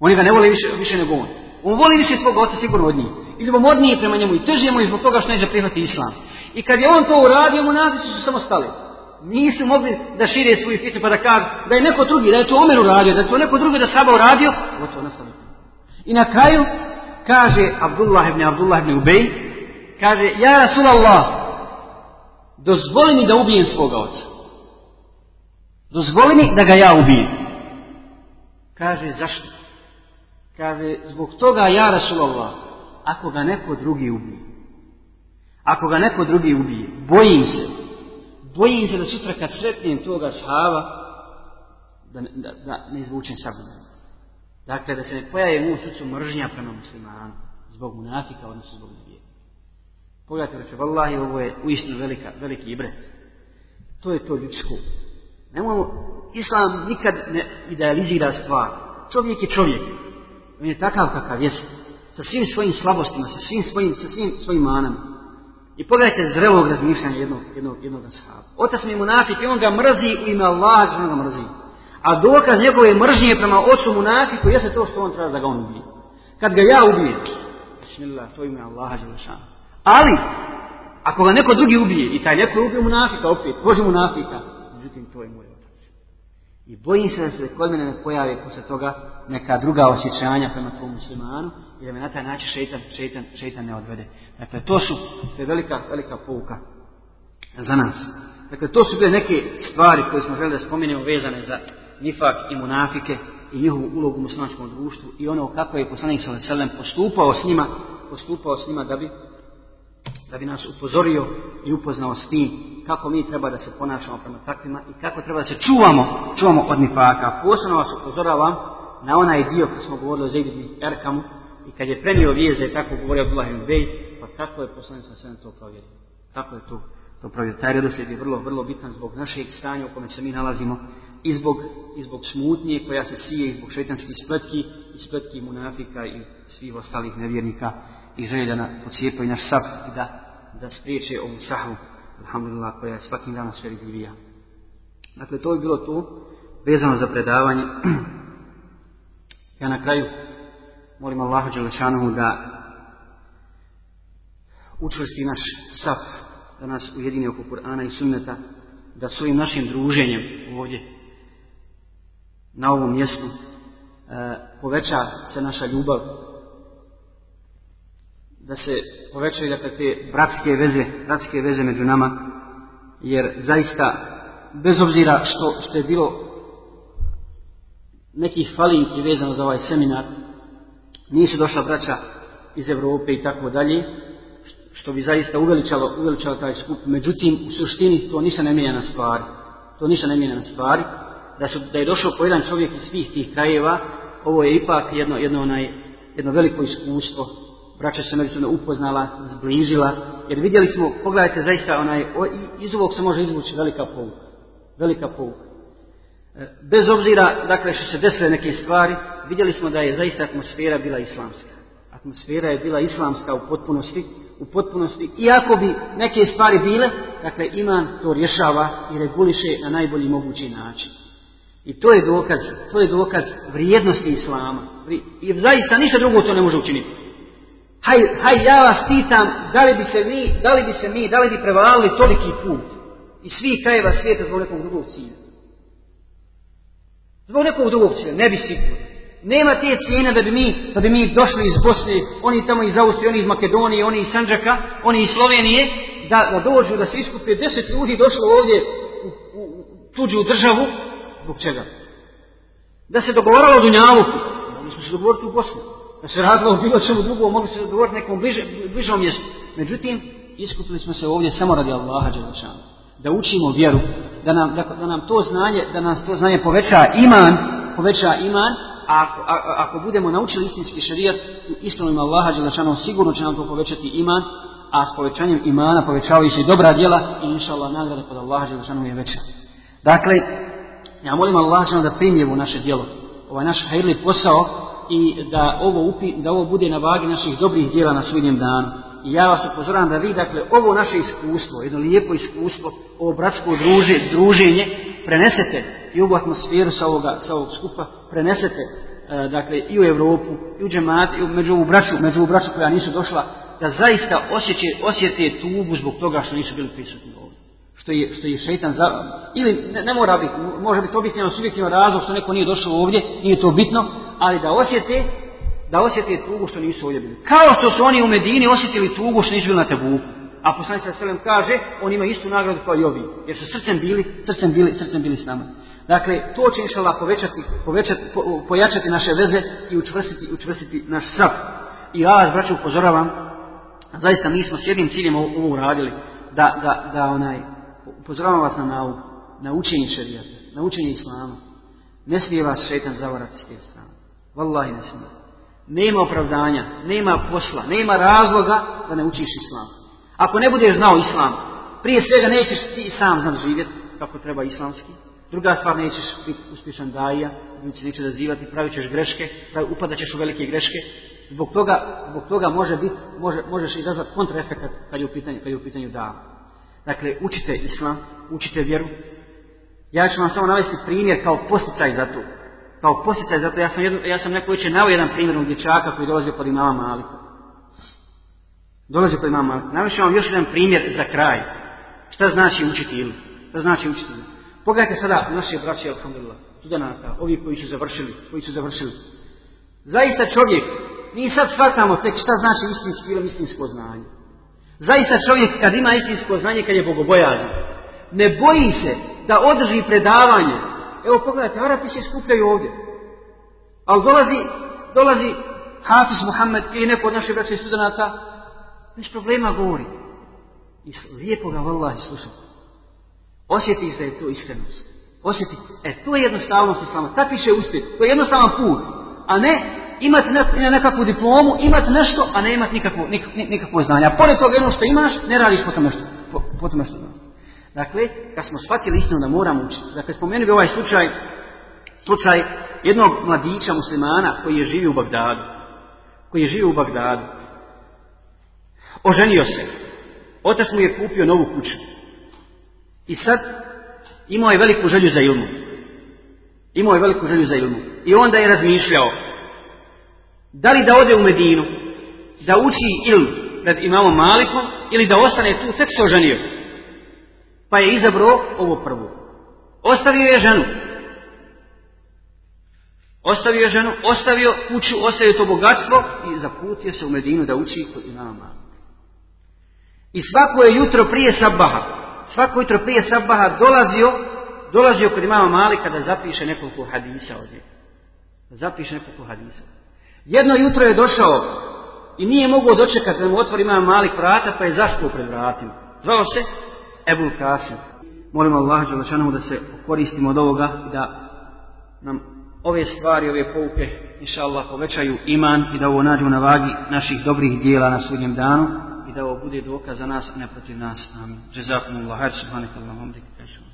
Oni ga ne vole više, više nego on. On voli više svog oca sigurno od njih. I ljubomorniji prema njemu i teže mu i zbog toga što neće prihvati islam. I kad je on to uradio, munafici su samo stali. Nisu mogli da šire svoju fitnu pa da kažu da je neko drugi, da je to Omer uradio, da je to neko drugi da saba uradio. Gotovo nastavio. I na kraju kaže Abdullah ibn Abdullah ibn Ubej, kaže, ja Rasulallah, dozvoli mi da ubijem svoga oca. Dozvoli mi da ga ja ubijem. Kaže, zašto? Kaže, zbog toga ja Rasulallah, ako ga neko drugi ubije, ako ga neko drugi ubije, bojim se, bojim se da sutra kad sretnijem toga sahava, da, da, da ne izvučem sabu. Dakle, da se ne pojavi u srcu mržnja prema muslimanu, zbog munafika, odnosno zbog nevjernika. Pogledajte, reče, vallahi, ovo je uistinu velika, veliki ibret. To je to ljudsko. Nemojmo, islam nikad ne idealizira stvar. Čovjek je čovjek. On je takav kakav jest. Sa svim svojim slabostima, sa svim svojim, sa svim svojim manama. I pogledajte zrelog razmišljanja jednog, jednog, jednog ashaba. Otac mi je munafik i on ga mrzi u ime Allah, on ga mrzi. A dokaz njegove mržnje prema ocu munafiku jeste to što on treba da ga on ubije. Kad ga ja ubijem, bismillah, to ime Allaha Đelešana. Ali, ako ga neko drugi ubije, i taj neko je ubio munafika opet, koži munafika, međutim, to je moj otac. I bojim se da se kod mene ne pojave posle toga neka druga osjećanja prema tvom muslimanu i da me na taj način šeitan, šeitan, šeitan ne odvede. Dakle, to su, to je velika, velika pouka za nas. Dakle, to su bile neke stvari koje smo želi da spomenemo vezane za nifak i munafike i njihovu ulogu u muslimanskom društvu i ono kako je poslanik sallallahu postupao s njima, postupao s njima da bi da bi nas upozorio i upoznao s tim kako mi treba da se ponašamo prema takvima i kako treba da se čuvamo, čuvamo od nifaka. Posebno vas upozoravam na onaj dio kad smo govorili o Zaidu Erkamu i kad je prenio vijest da je tako govorio Abdullah Bej, pa kako je poslanik alejhi to provjerio? Kako je to to provjerio? Taj redoslijed je vrlo, vrlo bitan zbog našeg stanja u kome se mi nalazimo i zbog, i zbog smutnje koja se sije i zbog šetanskih spletki i spletki munafika i svih ostalih nevjernika i želje da pocijepaju naš sab i da, da spriječe ovu sahvu alhamdulillah koja je svakim danom sve vidljivija dakle to je bilo to vezano za predavanje. Ja na kraju molim Allaha Đelešanohu da učvrsti naš saf da nas ujedini oko Kur'ana i sunneta da svojim našim druženjem ovdje na ovom mjestu e, poveća se naša ljubav da se povećaju dakle te bratske veze bratske veze među nama jer zaista bez obzira što, što je bilo nekih falinki vezano za ovaj seminar nisu došla braća iz Evrope i tako dalje što bi zaista uveličalo, uveličalo taj skup. Međutim u suštini to ništa ne mijenja na stvari. To ništa ne mijenja na stvari. Da, su, da je došao po jedan čovjek iz svih tih krajeva, ovo je ipak jedno, jedno, onaj, jedno veliko iskustvo. Braća se međusobno upoznala, zbližila, jer vidjeli smo, pogledajte zaista, onaj, iz ovog se može izvući velika pouka. Velika pouka. bez obzira dakle što se desile neke stvari, vidjeli smo da je zaista atmosfera bila islamska. Atmosfera je bila islamska u potpunosti, u potpunosti, iako bi neke stvari bile, dakle iman to rješava i reguliše na najbolji mogući način. I to je dokaz, to je dokaz vrijednosti islama. I zaista ništa drugo to ne može učiniti. Haj, haj, ja vas pitam, da li bi se mi, da li bi se mi, da li bi prevalili toliki put i svih krajeva svijeta zbog nekog drugog cilja. Zbog nekog drugog cilja, ne bi sigurno. Nema te cijene da bi mi, da bi mi došli iz Bosne, oni tamo iz Austrije, oni iz Makedonije, oni iz Sanđaka, oni iz Slovenije, da, da dođu, da se iskupe deset ljudi došlo ovdje u, u, u tuđu državu. Zbog čega? Da se dogovaralo o Dunjaluku. Mogli smo se dogovoriti u Bosni. Da se radilo o bilo čemu drugo, mogli se dogovoriti nekom bliže, bližom mjestu. Međutim, iskupili smo se ovdje samo radi Allaha Đelešanu. Da učimo vjeru, da nam, da, da nam to znanje, da nam to znanje poveća iman, poveća iman, a ako, a, ako budemo naučili istinski šarijat u iskrenom Allaha Đelešanu, sigurno će nam to povećati iman, a s povećanjem imana povećavaju se i dobra djela i inša Allah nagrada kod Allaha Đelešanu je veća. Dakle, ja molim Allah da primi naše djelo, ovaj naš hajrli posao i da ovo, upi, da ovo bude na vagi naših dobrih djela na sudnjem danu. I ja vas upozoram da vi, dakle, ovo naše iskustvo, jedno lijepo iskustvo, ovo bratsko druže, druženje, prenesete i ovu atmosferu sa, ovoga, sa ovog skupa, prenesete, e, dakle, i u Evropu, i u džemati, i među ovu braću, među ovu braću koja nisu došla, da zaista osjeće, osjete tugu zbog toga što nisu bili prisutni ovdje što je, što je šeitan za... Ili ne, ne mora biti, može biti objektivno subjektivno razlog što neko nije došao ovdje, nije to bitno, ali da osjete, da osjete tugu što nisu ovdje bili. Kao što su oni u Medini osjetili tugu što nisu bili na Tebuku. A poslanik sa selem kaže, on ima istu nagradu kao i ovi, jer su srcem bili, srcem bili, srcem bili s nama. Dakle, to će inšala povećati, povećati, po, pojačati naše veze i učvrstiti, učvrstiti naš sap. I ja vas, braću, upozoravam, zaista mi smo s jednim ciljem ovo uradili, da, da, da onaj, upozoravam vas na nauku, na učenje šarijata, na učenje islama. Ne smije vas šeitan zavarati s te strane. Wallahi ne smije. Nema opravdanja, nema posla, nema razloga da ne učiš islam. Ako ne budeš znao islam, prije svega nećeš ti sam znam živjeti kako treba islamski. Druga stvar, nećeš biti uspješan daja, ljudi se neće dazivati, pravit ćeš greške, upadat ćeš u velike greške. Zbog toga, zbog toga može biti, može, možeš izazvati kontraefekat kad je u pitanju, kad je u pitanju dava. Dakle, učite islam, učite vjeru. Ja ću vam samo navesti primjer kao posticaj za to. Kao posticaj za to. Ja sam, jedno, ja sam neko već navio jedan primjer u dječaka koji dolazi kod imama Malika. Dolazi kod imama Malika. Navišću vam još jedan primjer za kraj. Šta znači učiti ilu? Šta znači učiti ilu? Pogledajte sada naše braće, alhamdulillah, studenata, ovi koji su završili, koji su završili. Zaista čovjek, mi sad shvatamo tek šta znači istinski ilom, istinsko znanje. Zaista čovjek kad ima istinsko znanje, kad je bogobojazan, ne boji se da održi predavanje. Evo pogledajte, Arapi se skupljaju ovdje. Ali dolazi, dolazi Hafiz Muhammed ili neko od naše braće studenta, bez problema govori. I lijepo ga vallahi slušati. Osjeti da je to iskrenost. Osjeti, e, to je jednostavnost islama. Takvi će uspjeti. To je jednostavan put. A ne imati nekakvu diplomu, imati nešto, a ne imati nikakvo, nikakvo znanje. A pored toga jedno što imaš, ne radiš po tome što, po, po tome što znaš. Dakle, kad smo shvatili istinu da moramo učiti, dakle, spomenuo bi ovaj slučaj, slučaj jednog mladića muslimana koji je živio u Bagdadu. Koji je živio u Bagdadu. Oženio se. Otac mu je kupio novu kuću. I sad imao je veliku želju za ilmu. Imao je veliku želju za ilmu. I onda je razmišljao, Da li da ode u Medinu, da uči ilm pred imamom Malikom, ili da ostane tu, tek se oženio. Pa je izabrao ovo prvo. Ostavio je ženu. Ostavio je ženu, ostavio kuću, ostavio to bogatstvo i zaputio se u Medinu da uči kod imama Malika. I svako je jutro prije sabaha, svako jutro prije sabaha dolazio, dolazio kod imama Malika da zapiše nekoliko hadisa njega. Da zapiše nekoliko hadisa. Jedno jutro je došao i nije mogao dočekati da mu otvori imam malik vrata, pa je zaspao pred vratima. Zvao se Ebul Kasim. Molimo Allah Đelešanomu da se koristimo od ovoga da nam ove stvari, ove pouke, inša Allah, povećaju iman i da ovo nađu na vagi naših dobrih dijela na sudnjem danu i da ovo bude dokaz za nas, a ne protiv nas. Amin. Jazakumullah. Hajde, subhanak Allahom, dikaj